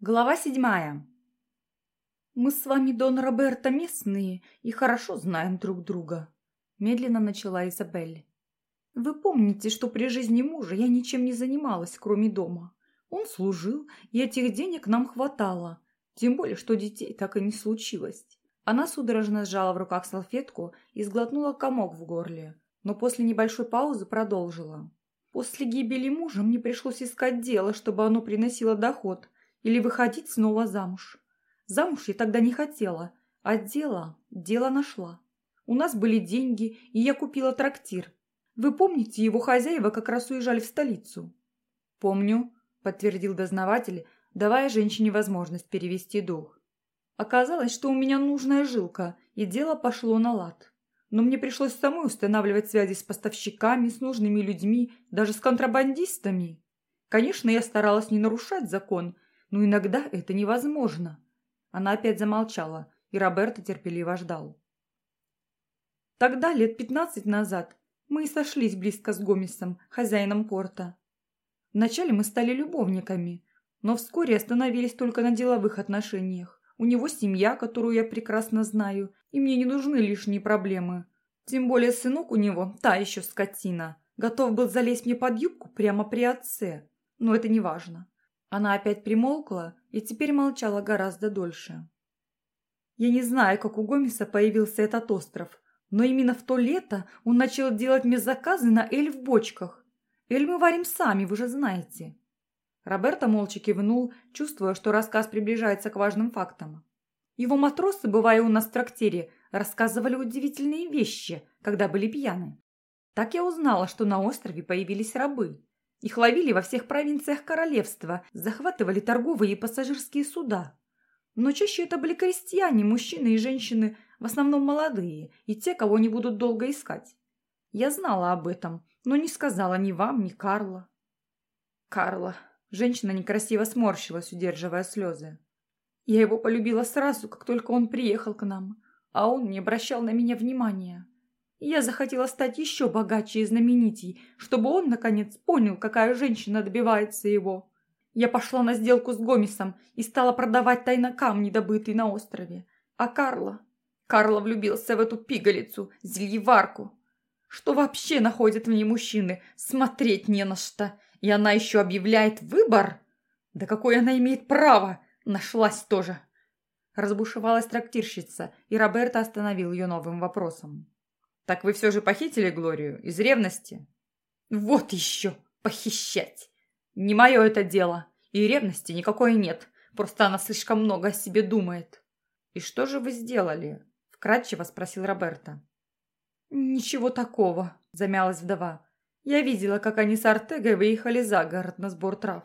Глава седьмая. «Мы с вами, Дон Роберто, местные и хорошо знаем друг друга», – медленно начала Изабель. «Вы помните, что при жизни мужа я ничем не занималась, кроме дома. Он служил, и этих денег нам хватало, тем более, что детей так и не случилось». Она судорожно сжала в руках салфетку и сглотнула комок в горле, но после небольшой паузы продолжила. «После гибели мужа мне пришлось искать дело, чтобы оно приносило доход» или выходить снова замуж. Замуж я тогда не хотела, а дело, дело нашла. У нас были деньги, и я купила трактир. Вы помните, его хозяева как раз уезжали в столицу?» «Помню», – подтвердил дознаватель, давая женщине возможность перевести дух. Оказалось, что у меня нужная жилка, и дело пошло на лад. Но мне пришлось самой устанавливать связи с поставщиками, с нужными людьми, даже с контрабандистами. Конечно, я старалась не нарушать закон, но иногда это невозможно. Она опять замолчала, и Роберто терпеливо ждал. Тогда, лет пятнадцать назад, мы и сошлись близко с Гомесом, хозяином порта. Вначале мы стали любовниками, но вскоре остановились только на деловых отношениях. У него семья, которую я прекрасно знаю, и мне не нужны лишние проблемы. Тем более сынок у него, та еще скотина, готов был залезть мне под юбку прямо при отце. Но это не важно. Она опять примолкла и теперь молчала гораздо дольше. Я не знаю, как у Гомеса появился этот остров, но именно в то лето он начал делать мне заказы на эль в бочках. Эль мы варим сами, вы же знаете. Роберто молча кивнул, чувствуя, что рассказ приближается к важным фактам. Его матросы, бывая у нас в трактире, рассказывали удивительные вещи, когда были пьяны. Так я узнала, что на острове появились рабы. Их ловили во всех провинциях королевства, захватывали торговые и пассажирские суда. Но чаще это были крестьяне, мужчины и женщины, в основном молодые, и те, кого не будут долго искать. Я знала об этом, но не сказала ни вам, ни Карла. Карла. Женщина некрасиво сморщилась, удерживая слезы. Я его полюбила сразу, как только он приехал к нам, а он не обращал на меня внимания я захотела стать еще богаче и знаменитей, чтобы он, наконец, понял, какая женщина добивается его. Я пошла на сделку с Гомесом и стала продавать тайно камни, добытые на острове. А Карла? Карла влюбился в эту пигалицу, зельеварку. Что вообще находят в ней мужчины? Смотреть не на что. И она еще объявляет выбор? Да какое она имеет право? Нашлась тоже. Разбушевалась трактирщица, и Роберто остановил ее новым вопросом. Так вы все же похитили Глорию из ревности? Вот еще похищать. Не мое это дело. И ревности никакой нет. Просто она слишком много о себе думает. И что же вы сделали? Вкратчиво спросил Роберто. Ничего такого, замялась вдова. Я видела, как они с Артегой выехали за город на сбор трав.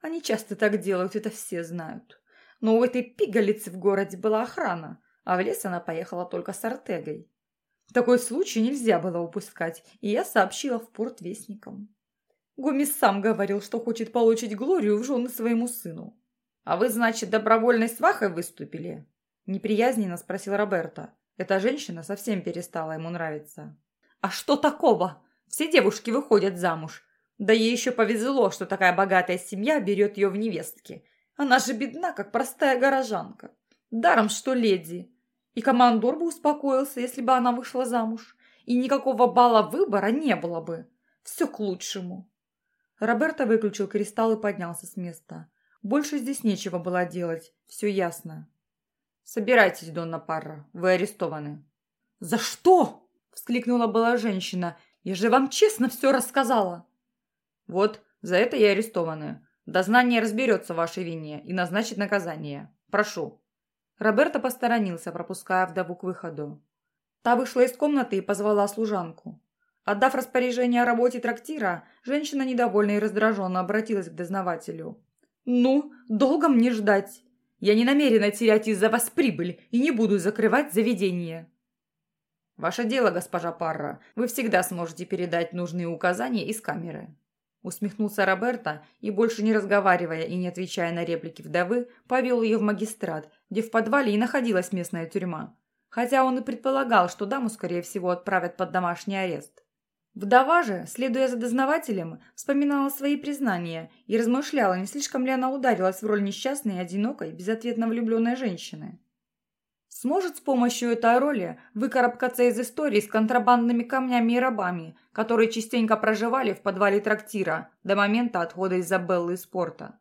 Они часто так делают, это все знают. Но у этой пигалицы в городе была охрана, а в лес она поехала только с Артегой. Такой случай нельзя было упускать, и я сообщила в порт вестникам. Гомес сам говорил, что хочет получить Глорию в жены своему сыну. «А вы, значит, добровольной свахой выступили?» Неприязненно спросил Роберто. Эта женщина совсем перестала ему нравиться. «А что такого? Все девушки выходят замуж. Да ей еще повезло, что такая богатая семья берет ее в невестки. Она же бедна, как простая горожанка. Даром, что леди. И командор бы успокоился, если бы она вышла замуж. И никакого бала выбора не было бы. Все к лучшему. Роберто выключил кристалл и поднялся с места. Больше здесь нечего было делать. Все ясно. «Собирайтесь, Донна Парра. Вы арестованы». «За что?» – вскликнула была женщина. «Я же вам честно все рассказала». «Вот, за это и арестованы. Дознание разберется в вашей вине и назначит наказание. Прошу». Роберто посторонился, пропуская вдову к выходу. Та вышла из комнаты и позвала служанку. Отдав распоряжение о работе трактира, женщина недовольна и раздраженно обратилась к дознавателю. «Ну, долго мне ждать? Я не намерена терять из-за вас прибыль и не буду закрывать заведение». «Ваше дело, госпожа Парра. Вы всегда сможете передать нужные указания из камеры». Усмехнулся Роберто и, больше не разговаривая и не отвечая на реплики вдовы, повел ее в магистрат, где в подвале и находилась местная тюрьма. Хотя он и предполагал, что даму, скорее всего, отправят под домашний арест. Вдова же, следуя за дознавателем, вспоминала свои признания и размышляла, не слишком ли она ударилась в роль несчастной, одинокой, безответно влюбленной женщины. Сможет с помощью этой роли выкарабкаться из истории с контрабандными камнями и рабами, которые частенько проживали в подвале трактира до момента отхода Изабеллы из порта.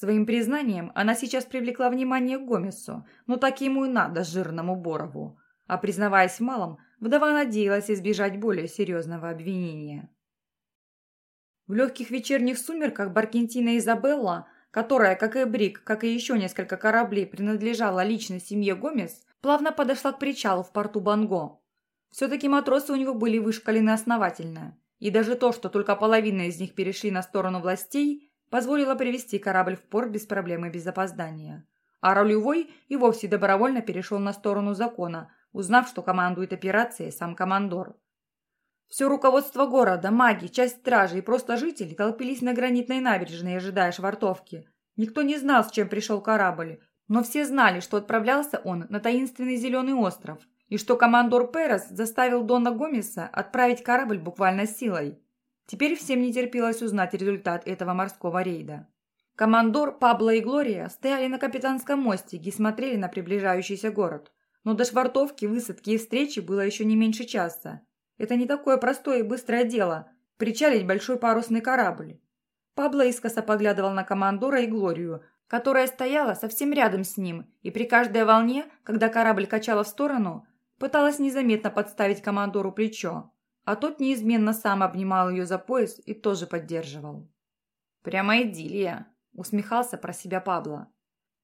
Своим признанием она сейчас привлекла внимание к Гомесу, но так ему и надо, жирному Борову. А признаваясь в малом, Вдова надеялась избежать более серьезного обвинения. В легких вечерних сумерках Баркентина Изабелла, которая, как и Брик, как и еще несколько кораблей, принадлежала лично семье Гомес, плавно подошла к причалу в порту Банго. Все-таки матросы у него были вышкалены основательно, и даже то, что только половина из них перешли на сторону властей, позволило привести корабль в порт без проблем и без опоздания. А рулевой и вовсе добровольно перешел на сторону закона, узнав, что командует операцией сам командор. Все руководство города, маги, часть стражи и просто жители толпились на гранитной набережной, ожидая швартовки. Никто не знал, с чем пришел корабль, но все знали, что отправлялся он на таинственный Зеленый остров, и что командор Перес заставил Дона Гомеса отправить корабль буквально силой. Теперь всем не терпелось узнать результат этого морского рейда. Командор, Пабло и Глория стояли на капитанском мостике и смотрели на приближающийся город. Но до швартовки, высадки и встречи было еще не меньше часа. Это не такое простое и быстрое дело – причалить большой парусный корабль. Пабло искоса поглядывал на командора и Глорию, которая стояла совсем рядом с ним, и при каждой волне, когда корабль качала в сторону, пыталась незаметно подставить командору плечо, а тот неизменно сам обнимал ее за пояс и тоже поддерживал. «Прямо идиллия», – усмехался про себя Пабло.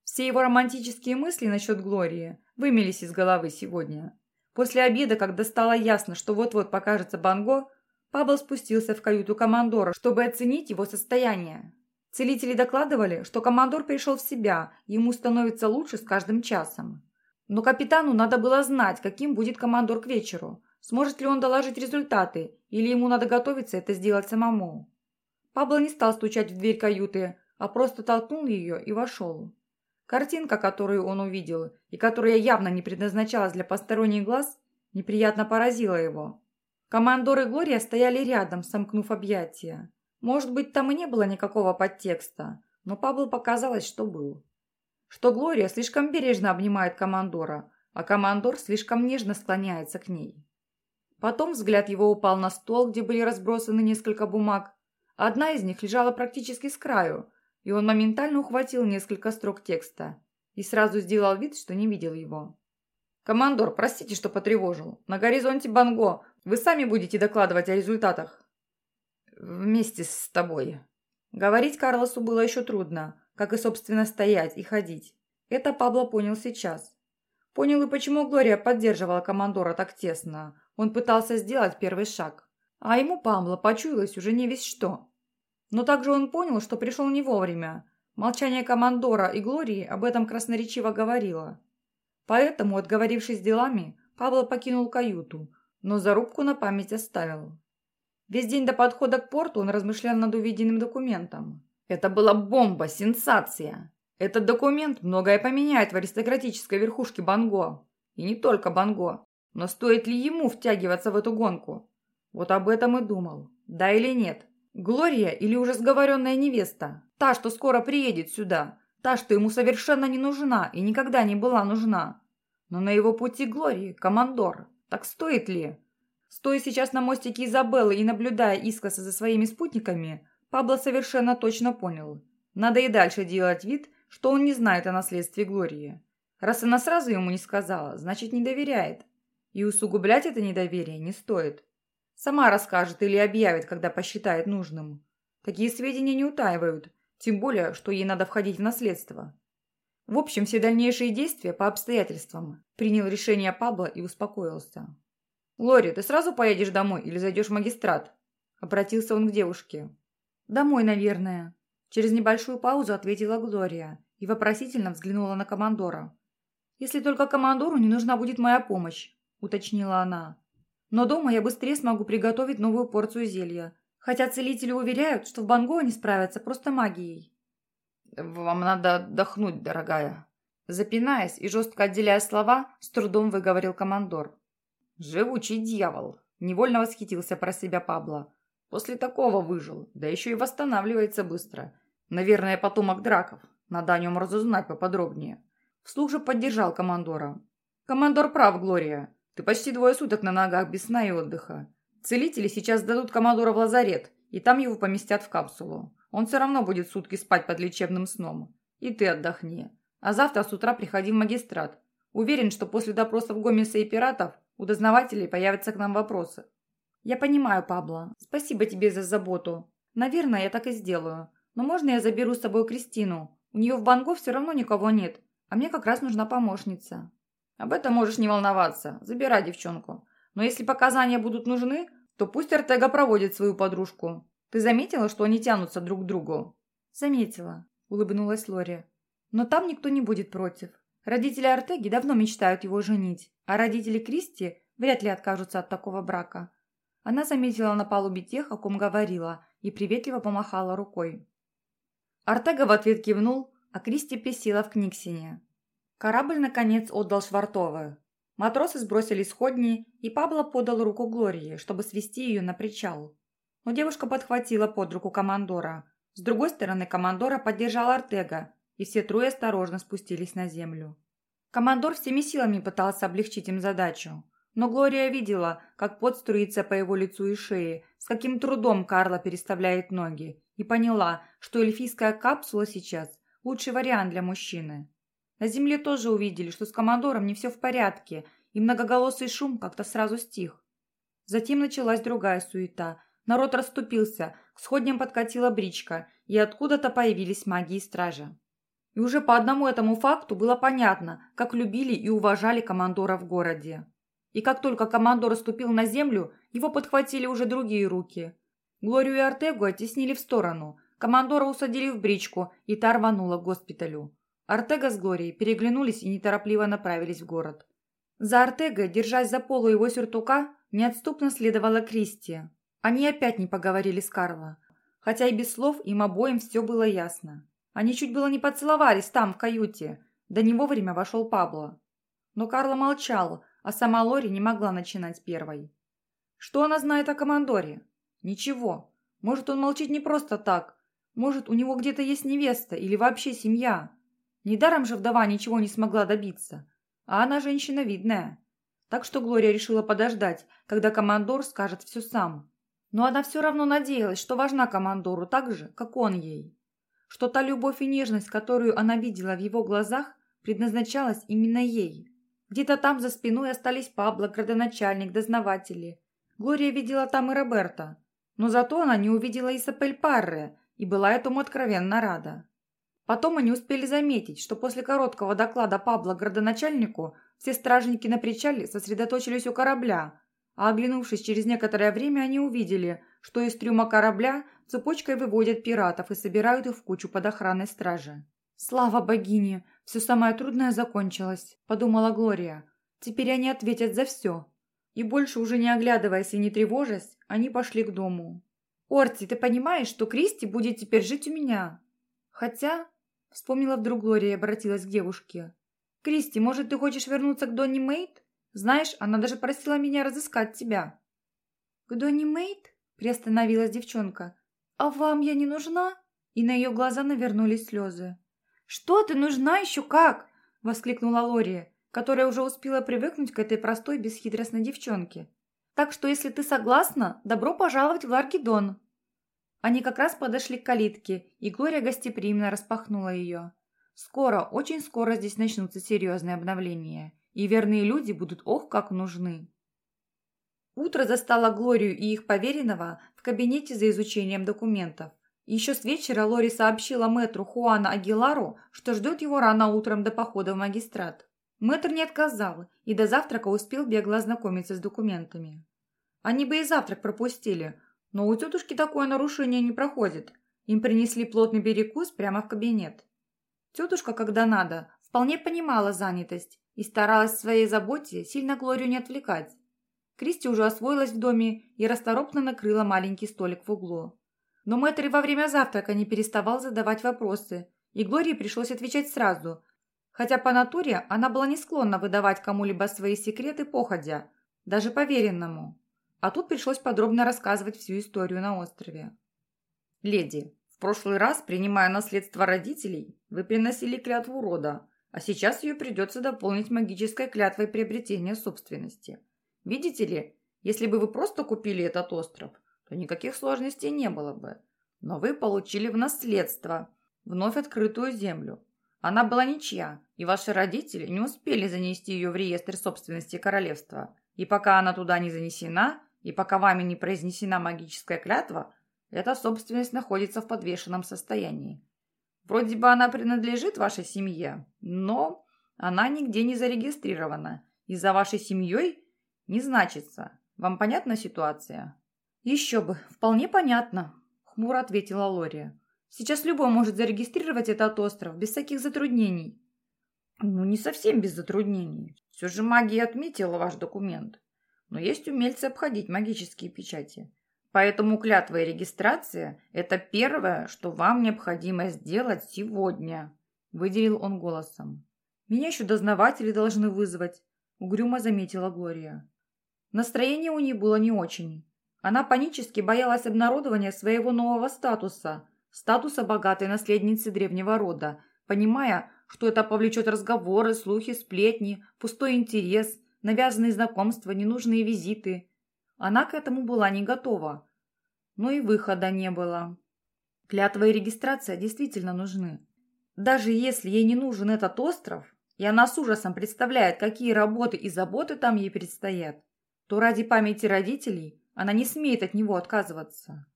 Все его романтические мысли насчет Глории вымелись из головы сегодня. После обеда, когда стало ясно, что вот-вот покажется Банго, Пабл спустился в каюту командора, чтобы оценить его состояние. Целители докладывали, что командор пришел в себя, ему становится лучше с каждым часом. Но капитану надо было знать, каким будет командор к вечеру. Сможет ли он доложить результаты, или ему надо готовиться это сделать самому. Пабло не стал стучать в дверь каюты, а просто толкнул ее и вошел. Картинка, которую он увидел, и которая явно не предназначалась для посторонних глаз, неприятно поразила его. Командор и Глория стояли рядом, сомкнув объятия. Может быть, там и не было никакого подтекста, но Пабло показалось, что был. Что Глория слишком бережно обнимает командора, а командор слишком нежно склоняется к ней. Потом взгляд его упал на стол, где были разбросаны несколько бумаг. Одна из них лежала практически с краю, и он моментально ухватил несколько строк текста и сразу сделал вид, что не видел его. «Командор, простите, что потревожил. На горизонте Банго. Вы сами будете докладывать о результатах?» «Вместе с тобой». Говорить Карлосу было еще трудно, как и, собственно, стоять и ходить. Это Пабло понял сейчас. Понял и почему Глория поддерживала командора так тесно. Он пытался сделать первый шаг. А ему Пабло почуялось уже не весь что. Но также он понял, что пришел не вовремя. Молчание командора и Глории об этом красноречиво говорило. Поэтому, отговорившись делами, Павло покинул каюту, но зарубку на память оставил. Весь день до подхода к порту он размышлял над увиденным документом. Это была бомба, сенсация. Этот документ многое поменяет в аристократической верхушке Банго. И не только Банго. Но стоит ли ему втягиваться в эту гонку? Вот об этом и думал. Да или нет? Глория или уже сговоренная невеста? Та, что скоро приедет сюда. Та, что ему совершенно не нужна и никогда не была нужна. Но на его пути Глории – командор. Так стоит ли? Стоя сейчас на мостике Изабеллы и наблюдая искоса за своими спутниками, Пабло совершенно точно понял. Надо и дальше делать вид, что он не знает о наследстве Глории. Раз она сразу ему не сказала, значит не доверяет. И усугублять это недоверие не стоит. Сама расскажет или объявит, когда посчитает нужным. Такие сведения не утаивают, тем более, что ей надо входить в наследство. В общем, все дальнейшие действия по обстоятельствам. Принял решение Пабло и успокоился. «Лори, ты сразу поедешь домой или зайдешь в магистрат?» Обратился он к девушке. «Домой, наверное». Через небольшую паузу ответила Глория и вопросительно взглянула на командора. «Если только командору не нужна будет моя помощь», уточнила она. Но дома я быстрее смогу приготовить новую порцию зелья. Хотя целители уверяют, что в Банго они справятся просто магией. «Вам надо отдохнуть, дорогая». Запинаясь и жестко отделяя слова, с трудом выговорил командор. «Живучий дьявол. Невольно восхитился про себя Пабло. После такого выжил, да еще и восстанавливается быстро. Наверное, потомок драков. Надо о нем разузнать поподробнее. Вслух же поддержал командора. «Командор прав, Глория. Ты почти двое суток на ногах без сна и отдыха. Целители сейчас дадут командора в лазарет, и там его поместят в капсулу. Он все равно будет сутки спать под лечебным сном. И ты отдохни. А завтра с утра приходи в магистрат. Уверен, что после допросов Гомеса и пиратов у дознавателей появятся к нам вопросы. Я понимаю, Пабло. Спасибо тебе за заботу. Наверное, я так и сделаю. Но можно я заберу с собой Кристину? У нее в Банго все равно никого нет, а мне как раз нужна помощница. Об этом можешь не волноваться. Забирай девчонку. Но если показания будут нужны, то пусть Артега проводит свою подружку. Ты заметила, что они тянутся друг к другу? Заметила, улыбнулась Лори. Но там никто не будет против. Родители Артеги давно мечтают его женить, а родители Кристи вряд ли откажутся от такого брака. Она заметила на палубе тех, о ком говорила, и приветливо помахала рукой. Артега в ответ кивнул, а Кристи присела в Книксине. Корабль, наконец, отдал швартовы. Матросы сбросили сходни, и Пабло подал руку Глории, чтобы свести ее на причал. Но девушка подхватила под руку командора. С другой стороны командора поддержал Артега, и все трое осторожно спустились на землю. Командор всеми силами пытался облегчить им задачу, но Глория видела, как пот струится по его лицу и шее, с каким трудом Карла переставляет ноги, и поняла, что эльфийская капсула сейчас – лучший вариант для мужчины. На земле тоже увидели, что с командором не все в порядке, и многоголосый шум как-то сразу стих. Затем началась другая суета. Народ расступился, к сходням подкатила бричка, и откуда-то появились маги и стражи. И уже по одному этому факту было понятно, как любили и уважали командора в городе. И как только командор ступил на землю, его подхватили уже другие руки. Глорию и Артегу оттеснили в сторону. Командора усадили в бричку, и та рванула к госпиталю. Артега с Глорией переглянулись и неторопливо направились в город. За Артега, держась за полу его сюртука, неотступно следовала Кристи. Они опять не поговорили с Карло, хотя и без слов им обоим все было ясно. Они чуть было не поцеловались там, в каюте. До него время вошел Пабло. Но Карло молчал, а сама Лори не могла начинать первой. Что она знает о командоре? Ничего. Может, он молчит не просто так. Может, у него где-то есть невеста или вообще семья. Недаром же вдова ничего не смогла добиться. А она женщина видная. Так что Глория решила подождать, когда командор скажет все сам. Но она все равно надеялась, что важна командору так же, как он ей что та любовь и нежность, которую она видела в его глазах, предназначалась именно ей. Где-то там за спиной остались Пабло, градоначальник, дознаватели. Глория видела там и Роберта. Но зато она не увидела Исапель Парре и была этому откровенно рада. Потом они успели заметить, что после короткого доклада Пабло градоначальнику все стражники на причале сосредоточились у корабля, а оглянувшись через некоторое время, они увидели, что из трюма корабля цепочкой выводят пиратов и собирают их в кучу под охраной стражи. «Слава богине! Все самое трудное закончилось», – подумала Глория. «Теперь они ответят за все». И больше уже не оглядываясь и не тревожась, они пошли к дому. «Орти, ты понимаешь, что Кристи будет теперь жить у меня?» «Хотя...» – вспомнила вдруг Глория и обратилась к девушке. «Кристи, может, ты хочешь вернуться к Донни Мейт? Знаешь, она даже просила меня разыскать тебя». «К Донни Мейт?» – приостановилась девчонка. «А вам я не нужна?» И на ее глаза навернулись слезы. «Что ты нужна еще как?» – воскликнула Лори, которая уже успела привыкнуть к этой простой бесхитростной девчонке. «Так что, если ты согласна, добро пожаловать в Ларгидон». Они как раз подошли к калитке, и Глория гостеприимно распахнула ее. Скоро, очень скоро здесь начнутся серьезные обновления, и верные люди будут ох как нужны. Утро застало Глорию и их поверенного в кабинете за изучением документов. Еще с вечера Лори сообщила мэтру Хуана Агилару, что ждет его рано утром до похода в магистрат. Мэтр не отказал и до завтрака успел бегло ознакомиться с документами. Они бы и завтрак пропустили, но у тетушки такое нарушение не проходит. Им принесли плотный перекус прямо в кабинет. Тетушка, когда надо, вполне понимала занятость и старалась в своей заботе сильно Глорию не отвлекать. Кристи уже освоилась в доме и расторопно накрыла маленький столик в углу. Но мэтр во время завтрака не переставал задавать вопросы, и Глории пришлось отвечать сразу, хотя по натуре она была не склонна выдавать кому-либо свои секреты походя, даже поверенному. А тут пришлось подробно рассказывать всю историю на острове. «Леди, в прошлый раз, принимая наследство родителей, вы приносили клятву рода, а сейчас ее придется дополнить магической клятвой приобретения собственности. Видите ли, если бы вы просто купили этот остров, то никаких сложностей не было бы. Но вы получили в наследство вновь открытую землю. Она была ничья, и ваши родители не успели занести ее в реестр собственности королевства. И пока она туда не занесена, и пока вами не произнесена магическая клятва, эта собственность находится в подвешенном состоянии. Вроде бы она принадлежит вашей семье, но она нигде не зарегистрирована, и за вашей семьей не значится. Вам понятна ситуация? Еще бы, вполне понятно, хмуро ответила Лория. Сейчас любой может зарегистрировать этот остров без всяких затруднений. Ну, не совсем без затруднений. Все же магия отметила ваш документ. Но есть умельцы обходить магические печати. Поэтому клятва и регистрация – это первое, что вам необходимо сделать сегодня», – выделил он голосом. «Меня еще дознаватели должны вызвать», – угрюмо заметила Глория. Настроение у нее было не очень. Она панически боялась обнародования своего нового статуса, статуса богатой наследницы древнего рода, понимая, что это повлечет разговоры, слухи, сплетни, пустой интерес, навязанные знакомства, ненужные визиты. Она к этому была не готова но и выхода не было. Клятва и регистрация действительно нужны. Даже если ей не нужен этот остров, и она с ужасом представляет, какие работы и заботы там ей предстоят, то ради памяти родителей она не смеет от него отказываться.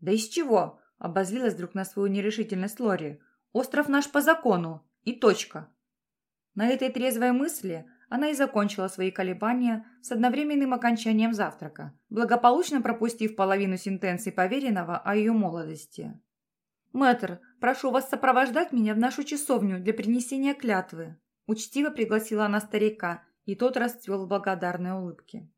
«Да из чего?» – обозлилась вдруг на свою нерешительность Лори. «Остров наш по закону. И точка». На этой трезвой мысли она и закончила свои колебания с одновременным окончанием завтрака, благополучно пропустив половину сентенций поверенного о ее молодости. «Мэтр, прошу вас сопровождать меня в нашу часовню для принесения клятвы», учтиво пригласила она старика, и тот расцвел в благодарной улыбке.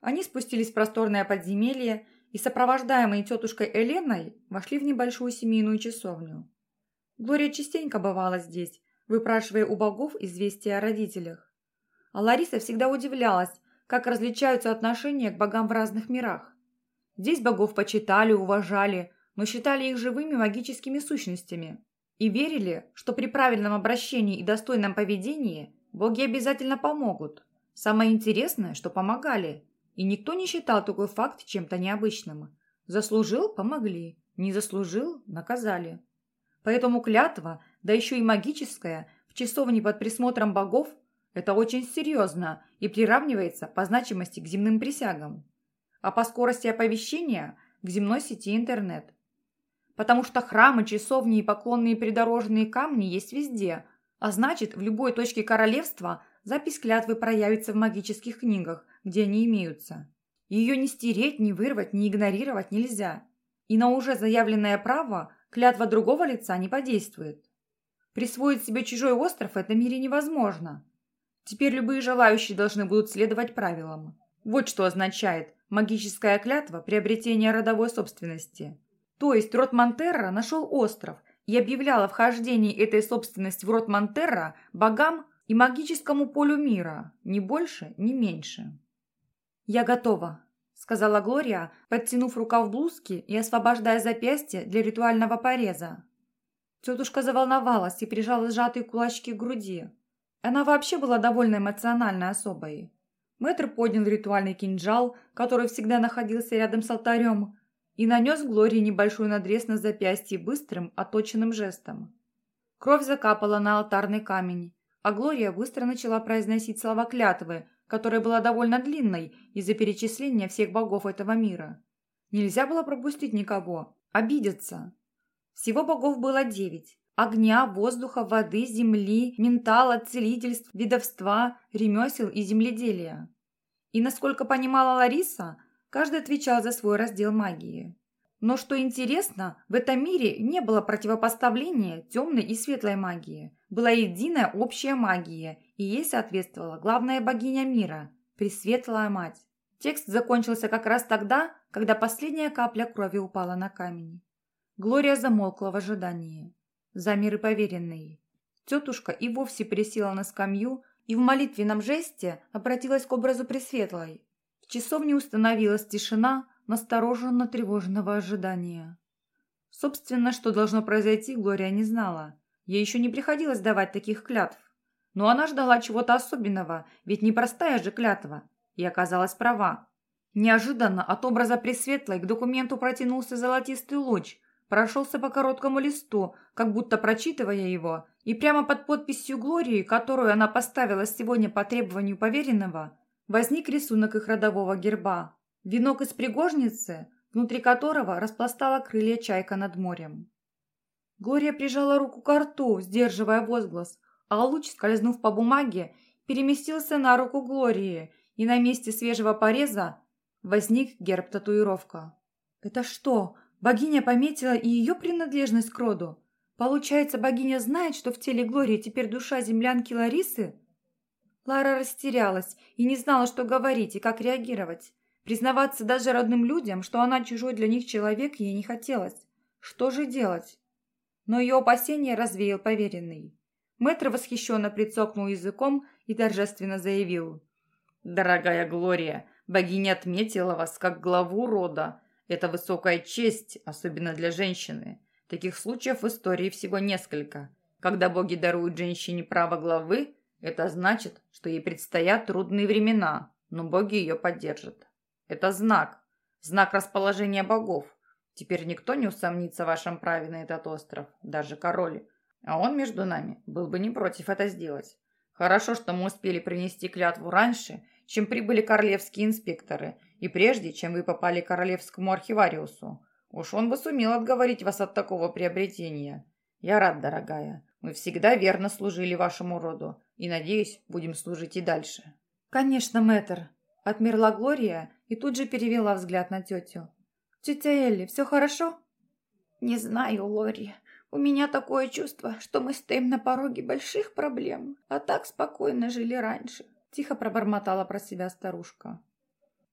Они спустились в просторное подземелье и, сопровождаемые тетушкой Эленой, вошли в небольшую семейную часовню. Глория частенько бывала здесь, выпрашивая у богов известия о родителях. А Лариса всегда удивлялась, как различаются отношения к богам в разных мирах. Здесь богов почитали, уважали, но считали их живыми магическими сущностями и верили, что при правильном обращении и достойном поведении боги обязательно помогут. Самое интересное, что помогали, и никто не считал такой факт чем-то необычным. Заслужил – помогли, не заслужил – наказали. Поэтому клятва, да еще и магическая, в часовне под присмотром богов это очень серьезно и приравнивается по значимости к земным присягам, а по скорости оповещения к земной сети интернет. Потому что храмы, часовни и поклонные придорожные камни есть везде, а значит, в любой точке королевства запись клятвы проявится в магических книгах, где они имеются. Ее не стереть, не вырвать, не игнорировать нельзя. И на уже заявленное право клятва другого лица не подействует. Присвоить себе чужой остров в этом мире невозможно – Теперь любые желающие должны будут следовать правилам. Вот что означает магическая клятва приобретения родовой собственности. То есть род Монтерра нашел остров и объявлял о вхождении этой собственности в род Монтерра богам и магическому полю мира, ни больше, ни меньше. «Я готова», — сказала Глория, подтянув рукав блузки и освобождая запястье для ритуального пореза. Тетушка заволновалась и прижала сжатые кулачки к груди. Она вообще была довольно эмоциональной особой. Мэтр поднял ритуальный кинжал, который всегда находился рядом с алтарем, и нанес Глории небольшой надрез на запястье быстрым, оточенным жестом. Кровь закапала на алтарный камень, а Глория быстро начала произносить слова клятвы, которая была довольно длинной из-за перечисления всех богов этого мира. Нельзя было пропустить никого, обидеться. Всего богов было девять, огня, воздуха, воды, земли, ментала, целительств, видовства, ремесел и земледелия. И, насколько понимала Лариса, каждый отвечал за свой раздел магии. Но что интересно, в этом мире не было противопоставления темной и светлой магии. Была единая общая магия, и ей соответствовала главная богиня мира – Пресветлая Мать. Текст закончился как раз тогда, когда последняя капля крови упала на камень. Глория замолкла в ожидании замеры поверенные. Тетушка и вовсе присела на скамью и в молитвенном жесте обратилась к образу Пресветлой. В часовне установилась тишина настороженно-тревожного ожидания. Собственно, что должно произойти, Глория не знала. Ей еще не приходилось давать таких клятв. Но она ждала чего-то особенного, ведь непростая же клятва. И оказалась права. Неожиданно от образа Пресветлой к документу протянулся золотистый луч, прошелся по короткому листу, как будто прочитывая его, и прямо под подписью Глории, которую она поставила сегодня по требованию поверенного, возник рисунок их родового герба. Венок из пригожницы, внутри которого распластала крылья чайка над морем. Глория прижала руку к рту, сдерживая возглас, а луч, скользнув по бумаге, переместился на руку Глории, и на месте свежего пореза возник герб-татуировка. «Это что, Богиня пометила и ее принадлежность к роду. Получается, богиня знает, что в теле Глории теперь душа землянки Ларисы? Лара растерялась и не знала, что говорить и как реагировать. Признаваться даже родным людям, что она чужой для них человек, ей не хотелось. Что же делать? Но ее опасения развеял поверенный. Мэтр восхищенно прицокнул языком и торжественно заявил. «Дорогая Глория, богиня отметила вас как главу рода, это высокая честь, особенно для женщины. Таких случаев в истории всего несколько. Когда боги даруют женщине право главы, это значит, что ей предстоят трудные времена, но боги ее поддержат. Это знак. Знак расположения богов. Теперь никто не усомнится в вашем праве на этот остров, даже король. А он между нами был бы не против это сделать. Хорошо, что мы успели принести клятву раньше, чем прибыли королевские инспекторы, и прежде, чем вы попали к королевскому архивариусу. Уж он бы сумел отговорить вас от такого приобретения. Я рад, дорогая. Мы всегда верно служили вашему роду, и, надеюсь, будем служить и дальше». «Конечно, мэтр», — отмерла Глория и тут же перевела взгляд на тетю. «Тетя Элли, все хорошо?» «Не знаю, Лори. У меня такое чувство, что мы стоим на пороге больших проблем, а так спокойно жили раньше. Тихо пробормотала про себя старушка.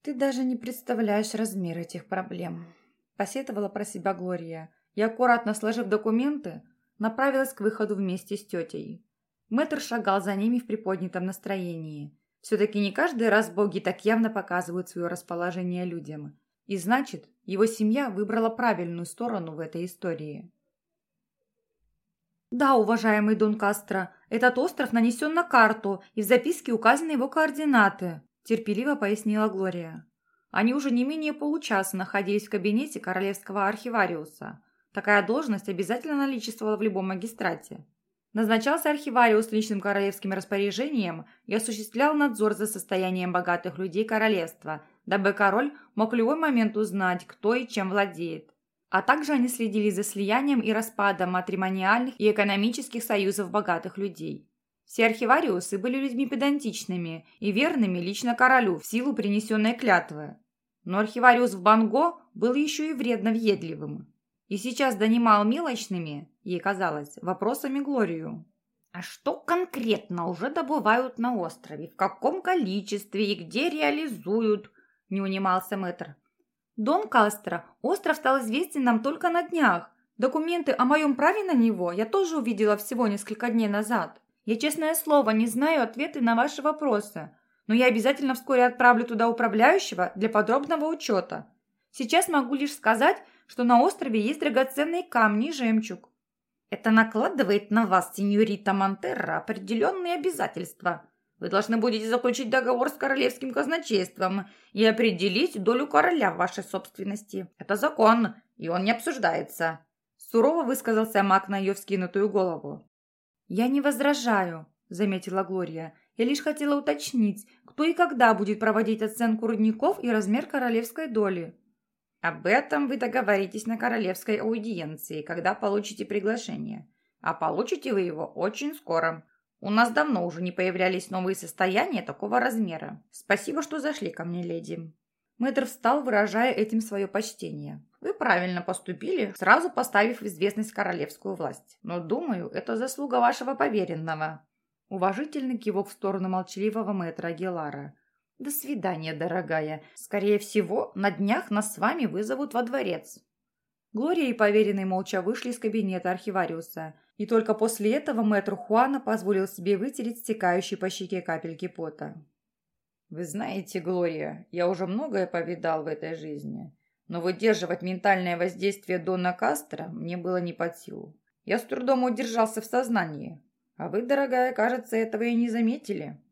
«Ты даже не представляешь размер этих проблем», – посетовала про себя Глория и, аккуратно сложив документы, направилась к выходу вместе с тетей. Мэтр шагал за ними в приподнятом настроении. Все-таки не каждый раз боги так явно показывают свое расположение людям. И значит, его семья выбрала правильную сторону в этой истории. «Да, уважаемый Дон Кастро, этот остров нанесен на карту, и в записке указаны его координаты», – терпеливо пояснила Глория. Они уже не менее получаса находились в кабинете королевского архивариуса. Такая должность обязательно наличествовала в любом магистрате. Назначался архивариус личным королевским распоряжением и осуществлял надзор за состоянием богатых людей королевства, дабы король мог в любой момент узнать, кто и чем владеет. А также они следили за слиянием и распадом матримониальных и экономических союзов богатых людей. Все архивариусы были людьми педантичными и верными лично королю в силу принесенной клятвы. Но архивариус в Банго был еще и вредно въедливым. И сейчас донимал мелочными, ей казалось, вопросами Глорию. А что конкретно уже добывают на острове? В каком количестве и где реализуют? Не унимался мэтр. Дон Кастро, остров стал известен нам только на днях. Документы о моем праве на него я тоже увидела всего несколько дней назад. Я, честное слово, не знаю ответы на ваши вопросы, но я обязательно вскоре отправлю туда управляющего для подробного учета. Сейчас могу лишь сказать, что на острове есть драгоценные камни и жемчуг. Это накладывает на вас, сеньорита Монтерра, определенные обязательства, вы должны будете заключить договор с королевским казначейством и определить долю короля в вашей собственности. Это закон, и он не обсуждается». Сурово высказался маг на ее вскинутую голову. «Я не возражаю», – заметила Глория. «Я лишь хотела уточнить, кто и когда будет проводить оценку рудников и размер королевской доли». «Об этом вы договоритесь на королевской аудиенции, когда получите приглашение. А получите вы его очень скоро. У нас давно уже не появлялись новые состояния такого размера. Спасибо, что зашли ко мне, леди». Мэтр встал, выражая этим свое почтение. «Вы правильно поступили, сразу поставив в известность королевскую власть. Но, думаю, это заслуга вашего поверенного». Уважительный кивок в сторону молчаливого мэтра Агилара. «До свидания, дорогая. Скорее всего, на днях нас с вами вызовут во дворец». Глория и поверенный молча вышли из кабинета архивариуса – и только после этого мэтр Хуана позволил себе вытереть стекающие по щеке капельки пота. «Вы знаете, Глория, я уже многое повидал в этой жизни, но выдерживать ментальное воздействие Дона Кастро мне было не под силу. Я с трудом удержался в сознании, а вы, дорогая, кажется, этого и не заметили».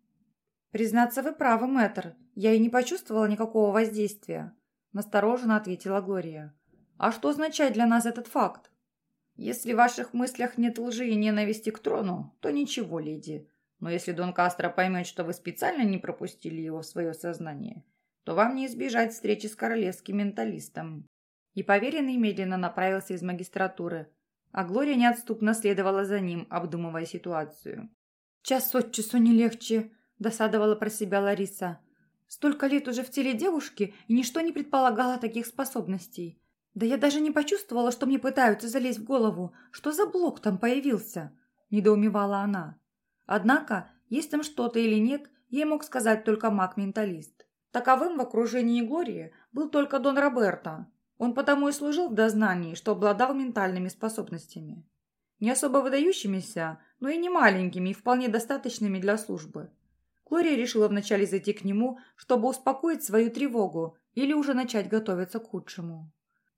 «Признаться, вы правы, мэтр. Я и не почувствовала никакого воздействия», – настороженно ответила Глория. «А что означает для нас этот факт?» «Если в ваших мыслях нет лжи и ненависти к трону, то ничего, леди. Но если Дон Кастро поймет, что вы специально не пропустили его в свое сознание, то вам не избежать встречи с королевским менталистом». И поверенный медленно направился из магистратуры, а Глория неотступно следовала за ним, обдумывая ситуацию. «Час от часу не легче», – досадовала про себя Лариса. «Столько лет уже в теле девушки, и ничто не предполагало таких способностей. Да я даже не почувствовала, что мне пытаются залезть в голову. Что за блок там появился?» – недоумевала она. Однако, есть там что-то или нет, ей мог сказать только маг-менталист. Таковым в окружении Глории был только Дон Роберто. Он потому и служил в дознании, что обладал ментальными способностями. Не особо выдающимися, но и не маленькими и вполне достаточными для службы. Глория решила вначале зайти к нему, чтобы успокоить свою тревогу или уже начать готовиться к худшему.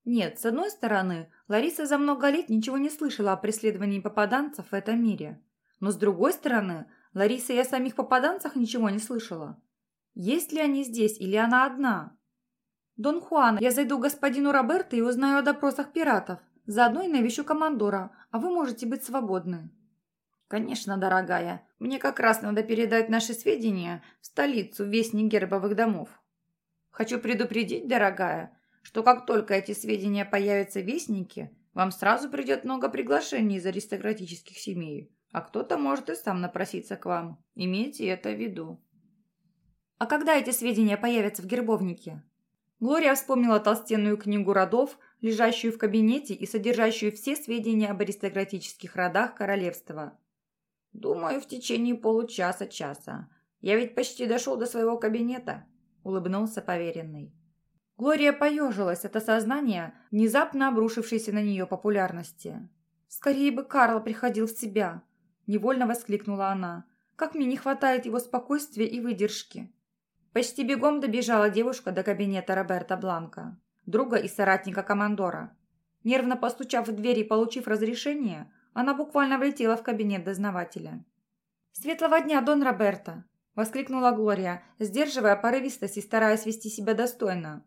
Нет, с одной стороны, Лариса за много лет ничего не слышала о преследовании попаданцев в этом мире. Но с другой стороны, Лариса и о самих попаданцах ничего не слышала. Есть ли они здесь или она одна? «Дон Хуан, я зайду к господину Роберто и узнаю о допросах пиратов. Заодно и навещу командора, а вы можете быть свободны». «Конечно, дорогая. Мне как раз надо передать наши сведения в столицу Вестник Гербовых домов. Хочу предупредить, дорогая, что как только эти сведения появятся в Вестнике, вам сразу придет много приглашений из аристократических семей. А кто-то может и сам напроситься к вам. Имейте это в виду. А когда эти сведения появятся в гербовнике? Глория вспомнила толстенную книгу родов, лежащую в кабинете и содержащую все сведения об аристократических родах королевства. «Думаю, в течение получаса-часа. Я ведь почти дошел до своего кабинета», — улыбнулся поверенный. Глория поежилась от осознания внезапно обрушившейся на нее популярности. «Скорее бы Карл приходил в себя. Невольно воскликнула она. «Как мне не хватает его спокойствия и выдержки!» Почти бегом добежала девушка до кабинета Роберта Бланка, друга и соратника командора. Нервно постучав в дверь и получив разрешение, она буквально влетела в кабинет дознавателя. «Светлого дня, Дон Роберто!» – воскликнула Глория, сдерживая порывистость и стараясь вести себя достойно.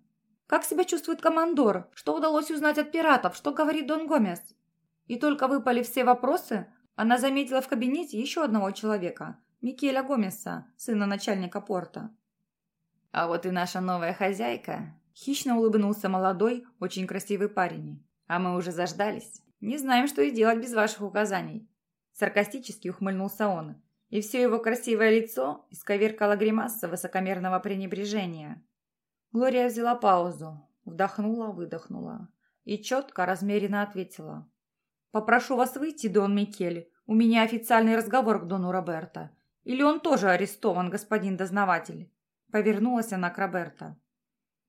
«Как себя чувствует командор? Что удалось узнать от пиратов? Что говорит Дон Гомес?» И только выпали все вопросы, она заметила в кабинете еще одного человека, Микеля Гомеса, сына начальника порта. «А вот и наша новая хозяйка», – хищно улыбнулся молодой, очень красивый парень. «А мы уже заждались. Не знаем, что и делать без ваших указаний». Саркастически ухмыльнулся он, и все его красивое лицо исковеркало гримаса высокомерного пренебрежения. Глория взяла паузу, вдохнула-выдохнула и четко, размеренно ответила. «Попрошу вас выйти, Дон Микель. У меня официальный разговор к Дону Роберто. Или он тоже арестован, господин дознаватель?» Повернулась она к Роберто.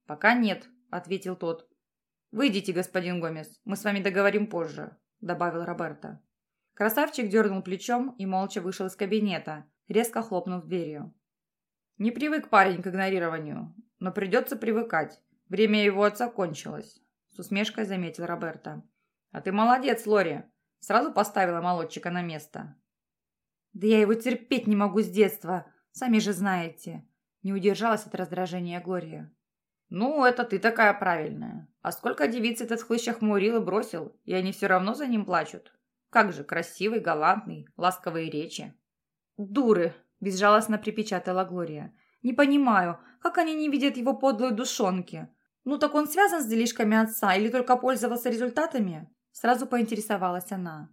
«Пока нет», — ответил тот. «Выйдите, господин Гомес, мы с вами договорим позже», — добавил Роберто. Красавчик дернул плечом и молча вышел из кабинета, резко хлопнув дверью. «Не привык парень к игнорированию, но придется привыкать. Время его отца кончилось», — с усмешкой заметил Роберто. «А ты молодец, Лори. Сразу поставила молодчика на место». «Да я его терпеть не могу с детства, сами же знаете». Не удержалась от раздражения Глория. «Ну, это ты такая правильная. А сколько девиц этот хлыщ охмурил и бросил, и они все равно за ним плачут. Как же, красивый, галантный, ласковые речи». «Дуры!» – безжалостно припечатала Глория. «Не понимаю, как они не видят его подлой душонки? Ну так он связан с делишками отца или только пользовался результатами?» Сразу поинтересовалась она.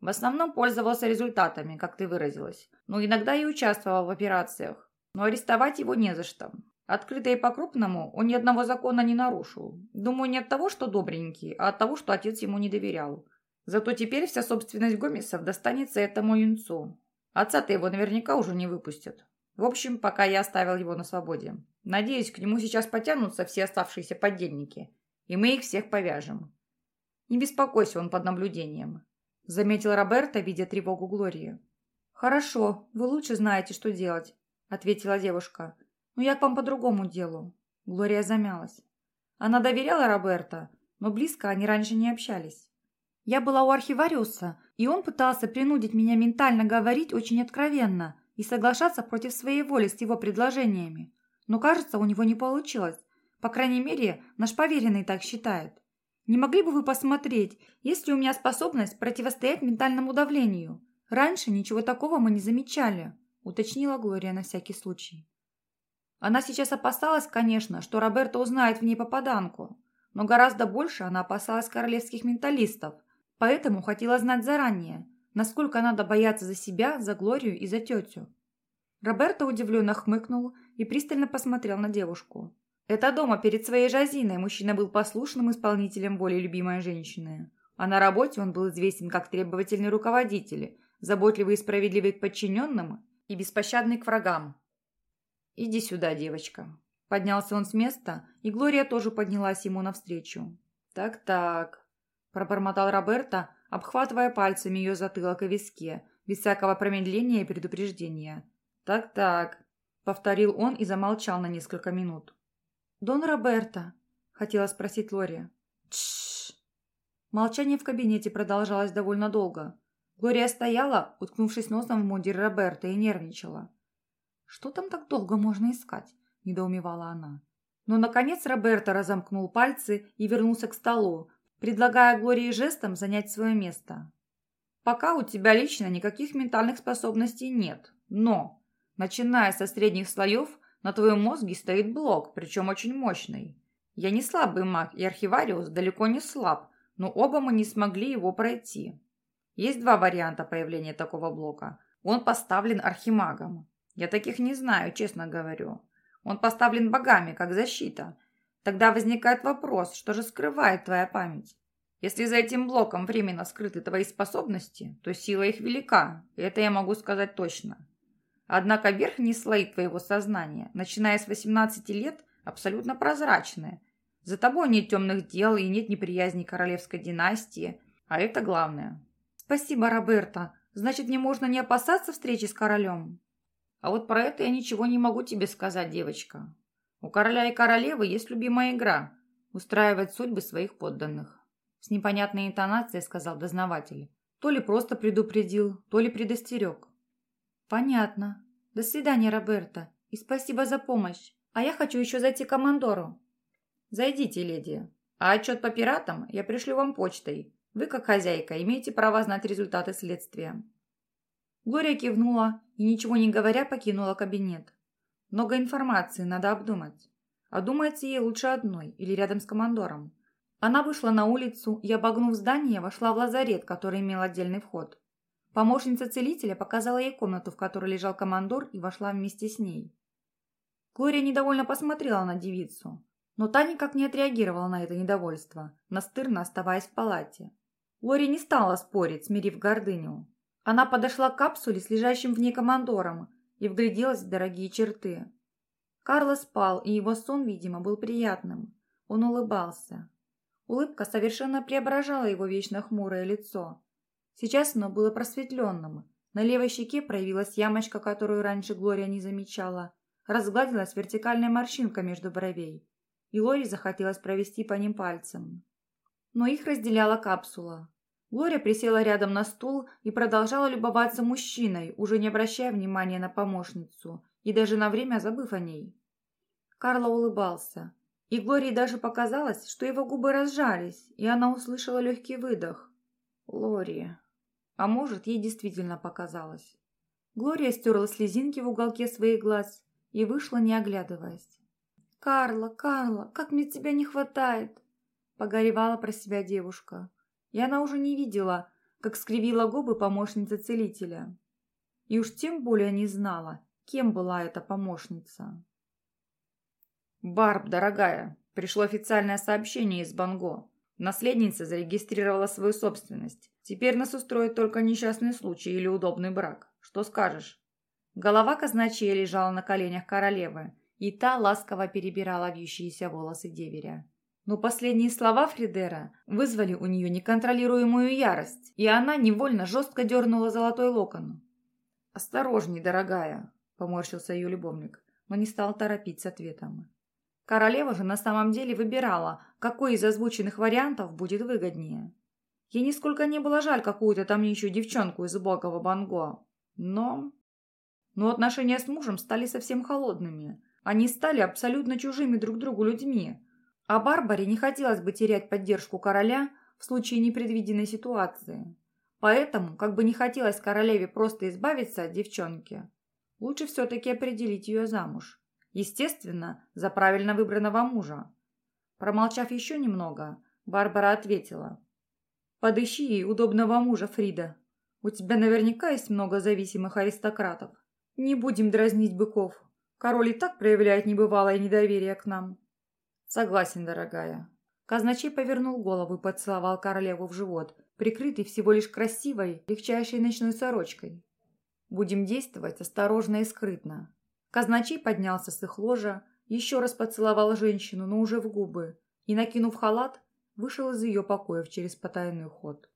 В основном пользовался результатами, как ты выразилась. Но иногда и участвовал в операциях. Но арестовать его не за что. Открыто и по-крупному он ни одного закона не нарушил. Думаю, не от того, что добренький, а от того, что отец ему не доверял. Зато теперь вся собственность Гомесов достанется этому юнцу. Отца-то его наверняка уже не выпустят. В общем, пока я оставил его на свободе. Надеюсь, к нему сейчас потянутся все оставшиеся подельники, и мы их всех повяжем. Не беспокойся, он под наблюдением», — заметил Роберто, видя тревогу Глории. «Хорошо, вы лучше знаете, что делать», — ответила девушка. Но я к вам по другому делу». Глория замялась. Она доверяла Роберто, но близко они раньше не общались. Я была у архивариуса, и он пытался принудить меня ментально говорить очень откровенно и соглашаться против своей воли с его предложениями. Но, кажется, у него не получилось. По крайней мере, наш поверенный так считает. Не могли бы вы посмотреть, есть ли у меня способность противостоять ментальному давлению? Раньше ничего такого мы не замечали, уточнила Глория на всякий случай. Она сейчас опасалась, конечно, что Роберто узнает в ней попаданку, но гораздо больше она опасалась королевских менталистов, поэтому хотела знать заранее, насколько надо бояться за себя, за Глорию и за тетю. Роберто удивленно хмыкнул и пристально посмотрел на девушку. Это дома перед своей жазиной мужчина был послушным исполнителем воли любимой женщины. А на работе он был известен как требовательный руководитель, заботливый и справедливый к подчиненным и беспощадный к врагам. «Иди сюда, девочка». Поднялся он с места, и Глория тоже поднялась ему навстречу. «Так-так», – пробормотал Роберто, обхватывая пальцами ее затылок и виски, без всякого промедления и предупреждения. «Так-так», – повторил он и замолчал на несколько минут. «Дон Роберто», – хотела спросить Лори. «Тш!» Молчание в кабинете продолжалось довольно долго. Глория стояла, уткнувшись носом в мундир Роберта, и нервничала. «Что там так долго можно искать?» – недоумевала она. Но, наконец, Роберто разомкнул пальцы и вернулся к столу, предлагая Глории жестом занять свое место. «Пока у тебя лично никаких ментальных способностей нет, но, начиная со средних слоев, на твоем мозге стоит блок, причем очень мощный. Я не слабый маг, и архивариус далеко не слаб, но оба мы не смогли его пройти. Есть два варианта появления такого блока. Он поставлен архимагом. Я таких не знаю, честно говорю. Он поставлен богами, как защита. Тогда возникает вопрос, что же скрывает твоя память? Если за этим блоком временно скрыты твои способности, то сила их велика, и это я могу сказать точно. Однако верхние слои твоего сознания, начиная с 18 лет, абсолютно прозрачные. За тобой нет темных дел и нет неприязни королевской династии, а это главное. Спасибо, Роберто. Значит, мне можно не опасаться встречи с королем? А вот про это я ничего не могу тебе сказать, девочка. У короля и королевы есть любимая игра – устраивать судьбы своих подданных. С непонятной интонацией сказал дознаватель. То ли просто предупредил, то ли предостерег. «Понятно. До свидания, Роберта. И спасибо за помощь. А я хочу еще зайти к командору». «Зайдите, леди. А отчет по пиратам я пришлю вам почтой. Вы, как хозяйка, имеете право знать результаты следствия». Глория кивнула и, ничего не говоря, покинула кабинет. Много информации, надо обдумать. А думается ей лучше одной или рядом с командором. Она вышла на улицу и, обогнув здание, вошла в лазарет, который имел отдельный вход. Помощница целителя показала ей комнату, в которой лежал командор, и вошла вместе с ней. Глория недовольно посмотрела на девицу, но та никак не отреагировала на это недовольство, настырно оставаясь в палате. Лори не стала спорить, смирив гордыню. Она подошла к капсуле с лежащим в ней командором и вгляделась в дорогие черты. Карло спал, и его сон, видимо, был приятным. Он улыбался. Улыбка совершенно преображала его вечно хмурое лицо. Сейчас оно было просветленным. На левой щеке проявилась ямочка, которую раньше Глория не замечала. Разгладилась вертикальная морщинка между бровей. И Лори захотелось провести по ним пальцем. Но их разделяла капсула. Глория присела рядом на стул и продолжала любоваться мужчиной, уже не обращая внимания на помощницу и даже на время забыв о ней. Карло улыбался. И Глории даже показалось, что его губы разжались, и она услышала легкий выдох. Лори. А может, ей действительно показалось. Глория стерла слезинки в уголке своих глаз и вышла, не оглядываясь. «Карла, Карла, как мне тебя не хватает!» Погоревала про себя девушка. И она уже не видела, как скривила губы помощница целителя. И уж тем более не знала, кем была эта помощница. «Барб, дорогая, пришло официальное сообщение из Банго. Наследница зарегистрировала свою собственность. Теперь нас устроит только несчастный случай или удобный брак. Что скажешь?» Голова казначея лежала на коленях королевы, и та ласково перебирала вьющиеся волосы деверя. Но последние слова Фридера вызвали у нее неконтролируемую ярость, и она невольно жестко дернула золотой локон. «Осторожней, дорогая», — поморщился ее любовник. но не стал торопить с ответом. Королева же на самом деле выбирала, какой из озвученных вариантов будет выгоднее. Ей нисколько не было жаль какую-то там нищую девчонку из убогого Банго. Но... Но отношения с мужем стали совсем холодными. Они стали абсолютно чужими друг другу людьми. А Барбаре не хотелось бы терять поддержку короля в случае непредвиденной ситуации. Поэтому, как бы не хотелось королеве просто избавиться от девчонки, лучше все-таки определить ее замуж. Естественно, за правильно выбранного мужа. Промолчав еще немного, Барбара ответила. «Подыщи ей удобного мужа, Фрида. У тебя наверняка есть много зависимых аристократов. Не будем дразнить быков. Король и так проявляет небывалое недоверие к нам». «Согласен, дорогая». Казначей повернул голову и поцеловал королеву в живот, прикрытый всего лишь красивой, легчайшей ночной сорочкой. «Будем действовать осторожно и скрытно. Казначей поднялся с их ложа, еще раз поцеловал женщину, но уже в губы, и, накинув халат, вышел из ее покоев через потайной ход.